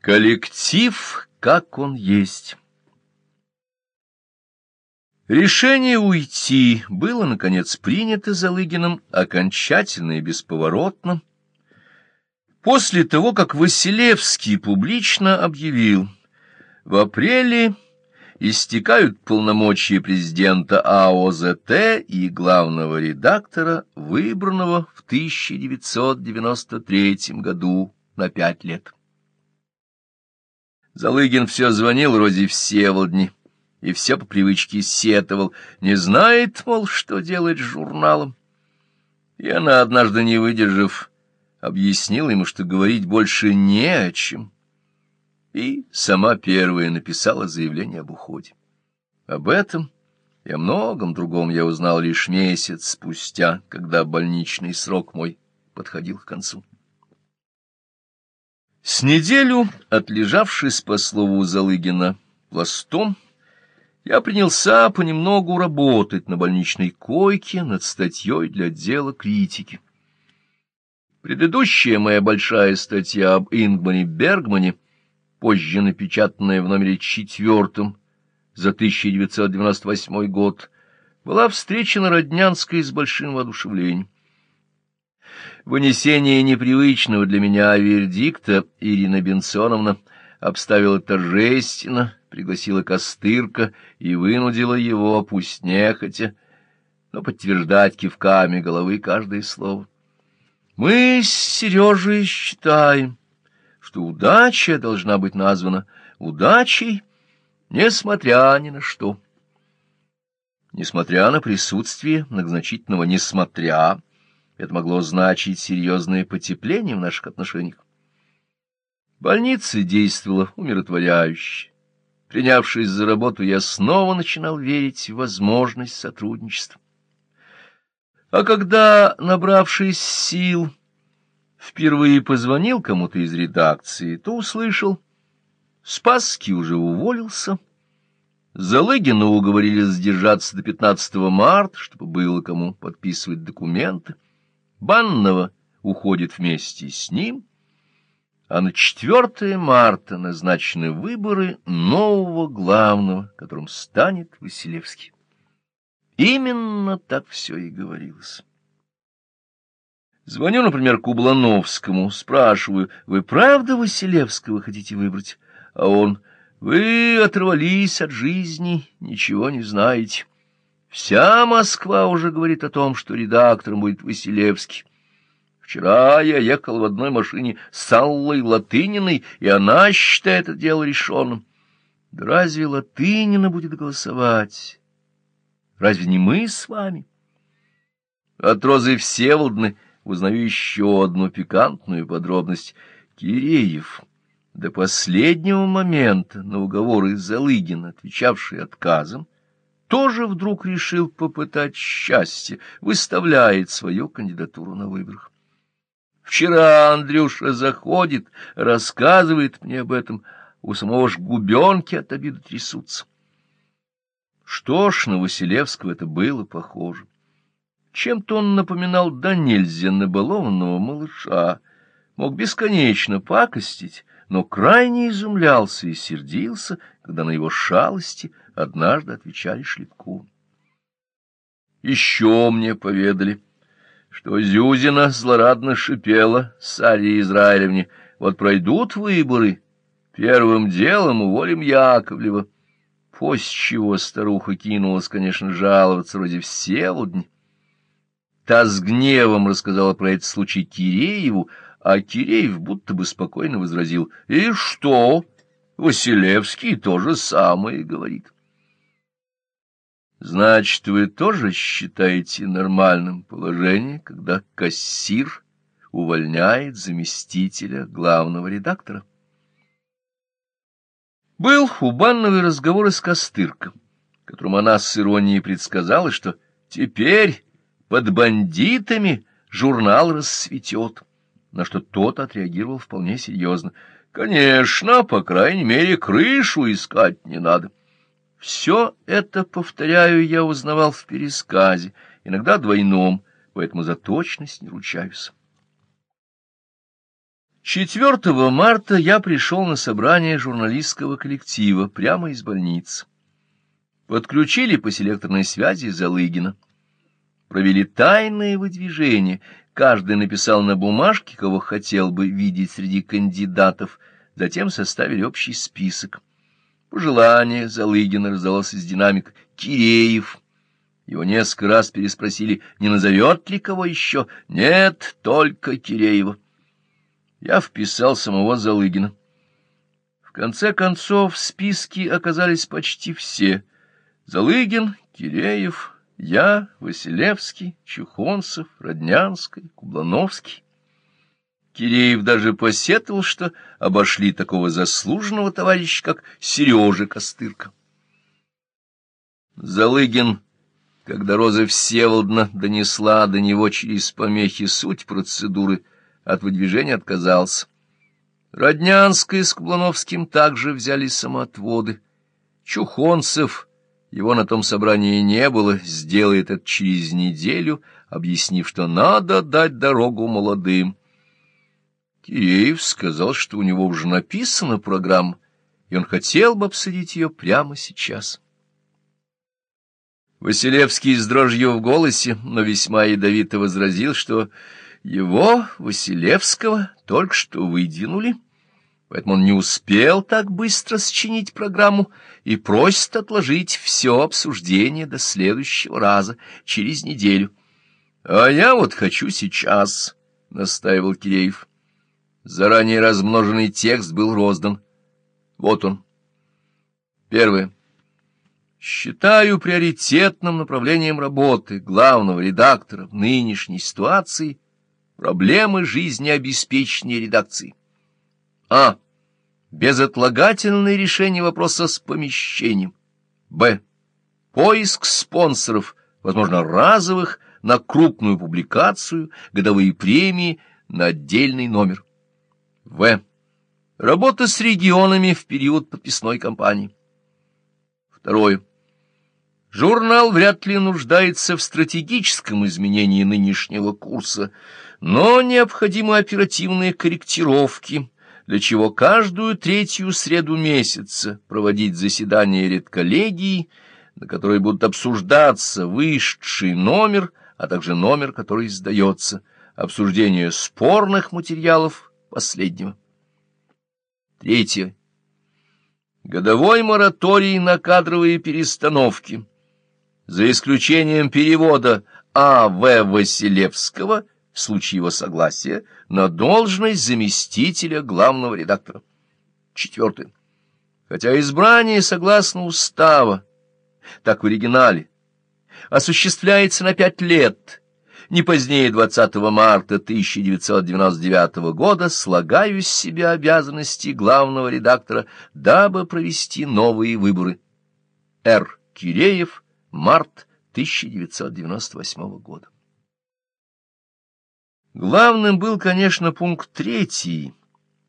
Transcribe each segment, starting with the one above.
Коллектив, как он есть. Решение уйти было, наконец, принято Залыгиным окончательно и бесповоротно, после того, как Василевский публично объявил, в апреле истекают полномочия президента АОЗТ и главного редактора, выбранного в 1993 году на пять лет. Залыгин все звонил вроде Всеволодни и все по привычке сетовал, не знает, мол, что делать с журналом. И она, однажды не выдержав, объяснила ему, что говорить больше не о чем, и сама первая написала заявление об уходе. Об этом и о многом другом я узнал лишь месяц спустя, когда больничный срок мой подходил к концу. С неделю, отлежавшись, по слову Залыгина, пластом, я принялся понемногу работать на больничной койке над статьей для отдела критики. Предыдущая моя большая статья об Ингмане Бергмане, позже напечатанная в номере четвертом за 1998 год, была встречена Роднянской с большим воодушевлением. Вынесение непривычного для меня вердикта Ирина Бенсоновна обставила торжественно, пригласила Костырка и вынудила его, пусть нехотя, но подтверждать кивками головы каждое слово. Мы с Сережей считаем, что удача должна быть названа удачей, несмотря ни на что. Несмотря на присутствие многозначительного «несмотря», это могло значить серьезное потепление в наших отношениях. Больница действовала умиротворяюще. Принявшись за работу, я снова начинал верить в возможность сотрудничества. А когда, набравшись сил, впервые позвонил кому-то из редакции, то услышал, Спасский уже уволился, Залыгина уговорили задержаться до 15 марта, чтобы было кому подписывать документы. Банного уходит вместе с ним, а на 4 марта назначены выборы нового главного, которым станет Василевский. Именно так все и говорилось. Звоню, например, Кублановскому, спрашиваю, вы правда Василевского хотите выбрать? А он, вы оторвались от жизни, ничего не знаете. Вся Москва уже говорит о том, что редактором будет Василевский. Вчера я ехал в одной машине с Аллой Латыниной, и она считает это дело решенным. Да разве Латынина будет голосовать? Разве не мы с вами? От Розы Всеволодны узнаю еще одну пикантную подробность. Киреев до последнего момента на уговоры Залыгина, отвечавший отказом, тоже вдруг решил попытать счастье, выставляет свою кандидатуру на выборах. Вчера Андрюша заходит, рассказывает мне об этом, у самого ж губенки от обиды трясутся. Что ж, на Василевского это было похоже. Чем-то он напоминал да нельзя набалованного малыша, мог бесконечно пакостить, но крайне изумлялся и сердился, когда на его шалости однажды отвечали шлепку. Еще мне поведали, что Зюзина злорадно шипела Саре Израилевне, вот пройдут выборы, первым делом уволим Яковлева. После чего старуха кинулась, конечно, жаловаться вроде Всеволодни. Та с гневом рассказала про этот случай Кирееву, а Киреев будто бы спокойно возразил. — И что? Василевский то же самое говорит. — Значит, вы тоже считаете нормальным положение, когда кассир увольняет заместителя главного редактора? Был у Банновой разговор с Костырком, которым она с иронией предсказала, что теперь под бандитами журнал расцветет на что тот отреагировал вполне серьезно. «Конечно, по крайней мере, крышу искать не надо». Все это, повторяю, я узнавал в пересказе, иногда двойном, поэтому за точность не ручаюсь. 4 марта я пришел на собрание журналистского коллектива прямо из больницы. Подключили по селекторной связи Залыгина. Провели тайное выдвижение. Каждый написал на бумажке, кого хотел бы видеть среди кандидатов. Затем составили общий список. Пожелание Залыгина раздалось из динамика «Киреев». Его несколько раз переспросили, не назовет ли кого еще. Нет, только Киреева. Я вписал самого Залыгина. В конце концов, в списке оказались почти все. Залыгин, Киреев, я, Василевский, Чухонцев, Роднянский, Кублановский. Киреев даже посетовал, что обошли такого заслуженного товарища, как Сережа Костырка. Залыгин, когда Роза Всеволодна донесла до него через помехи суть процедуры, от выдвижения отказался. Роднянская с Кублановским также взяли самоотводы. Чухонцев, его на том собрании не было, сделает это через неделю, объяснив, что надо дать дорогу молодым. Киреев сказал, что у него уже написана программа, и он хотел бы обсудить ее прямо сейчас. Василевский с дрожью в голосе, но весьма ядовито возразил, что его, Василевского, только что выдвинули, поэтому он не успел так быстро сочинить программу и просит отложить все обсуждение до следующего раза, через неделю. — А я вот хочу сейчас, — настаивал Киреев. Заранее размноженный текст был роздан. Вот он. Первое. Считаю приоритетным направлением работы главного редактора в нынешней ситуации проблемы жизнеобеспечения редакции. А. Безотлагательное решение вопроса с помещением. Б. Поиск спонсоров, возможно, разовых, на крупную публикацию, годовые премии, на отдельный номер. В. Работа с регионами в период подписной кампании. Второе. Журнал вряд ли нуждается в стратегическом изменении нынешнего курса, но необходимы оперативные корректировки, для чего каждую третью среду месяца проводить заседание редколлегии, на которой будут обсуждаться высший номер, а также номер, который сдается, обсуждение спорных материалов последнего. Третье. Годовой мораторий на кадровые перестановки, за исключением перевода А.В. Василевского, в случае его согласия, на должность заместителя главного редактора. Четвертое. Хотя избрание, согласно устава, так в оригинале, осуществляется на пять лет – не позднее 20 марта 1999 года слагаю с себя обязанности главного редактора, дабы провести новые выборы. Р. Киреев, март 1998 года. Главным был, конечно, пункт третий,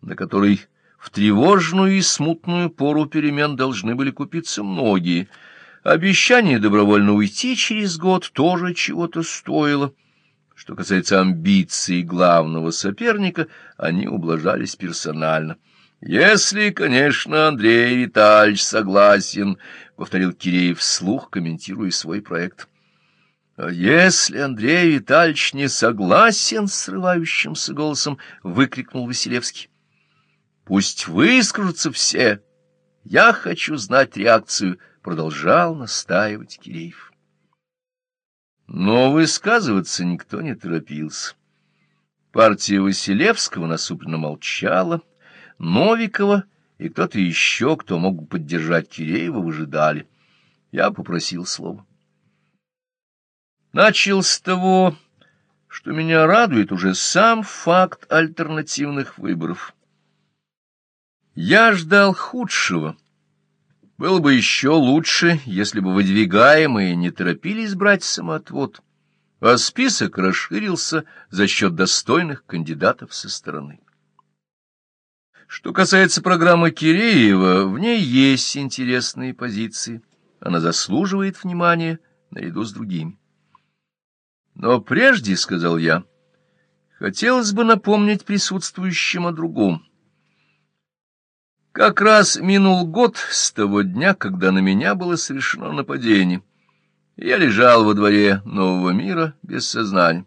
на который в тревожную и смутную пору перемен должны были купиться многие. Обещание добровольно уйти через год тоже чего-то стоило. Что касается амбиций главного соперника, они ублажались персонально. «Если, конечно, Андрей Витальевич согласен», — повторил Киреев вслух, комментируя свой проект. «А если Андрей Витальевич не согласен?» — срывающимся голосом выкрикнул Василевский. «Пусть выскажутся все. Я хочу знать реакцию», — продолжал настаивать Киреев. Но высказываться никто не торопился. Партия Василевского насупленно молчала, Новикова и кто-то еще, кто мог поддержать Киреева, выжидали. Я попросил слова. Начал с того, что меня радует уже сам факт альтернативных выборов. Я ждал худшего — было бы еще лучше, если бы выдвигаемые не торопились брать самоотвод, а список расширился за счет достойных кандидатов со стороны. Что касается программы Киреева, в ней есть интересные позиции. Она заслуживает внимания наряду с другими. Но прежде, — сказал я, — хотелось бы напомнить присутствующим о другом. Как раз минул год с того дня, когда на меня было совершено нападение. Я лежал во дворе нового мира без сознания.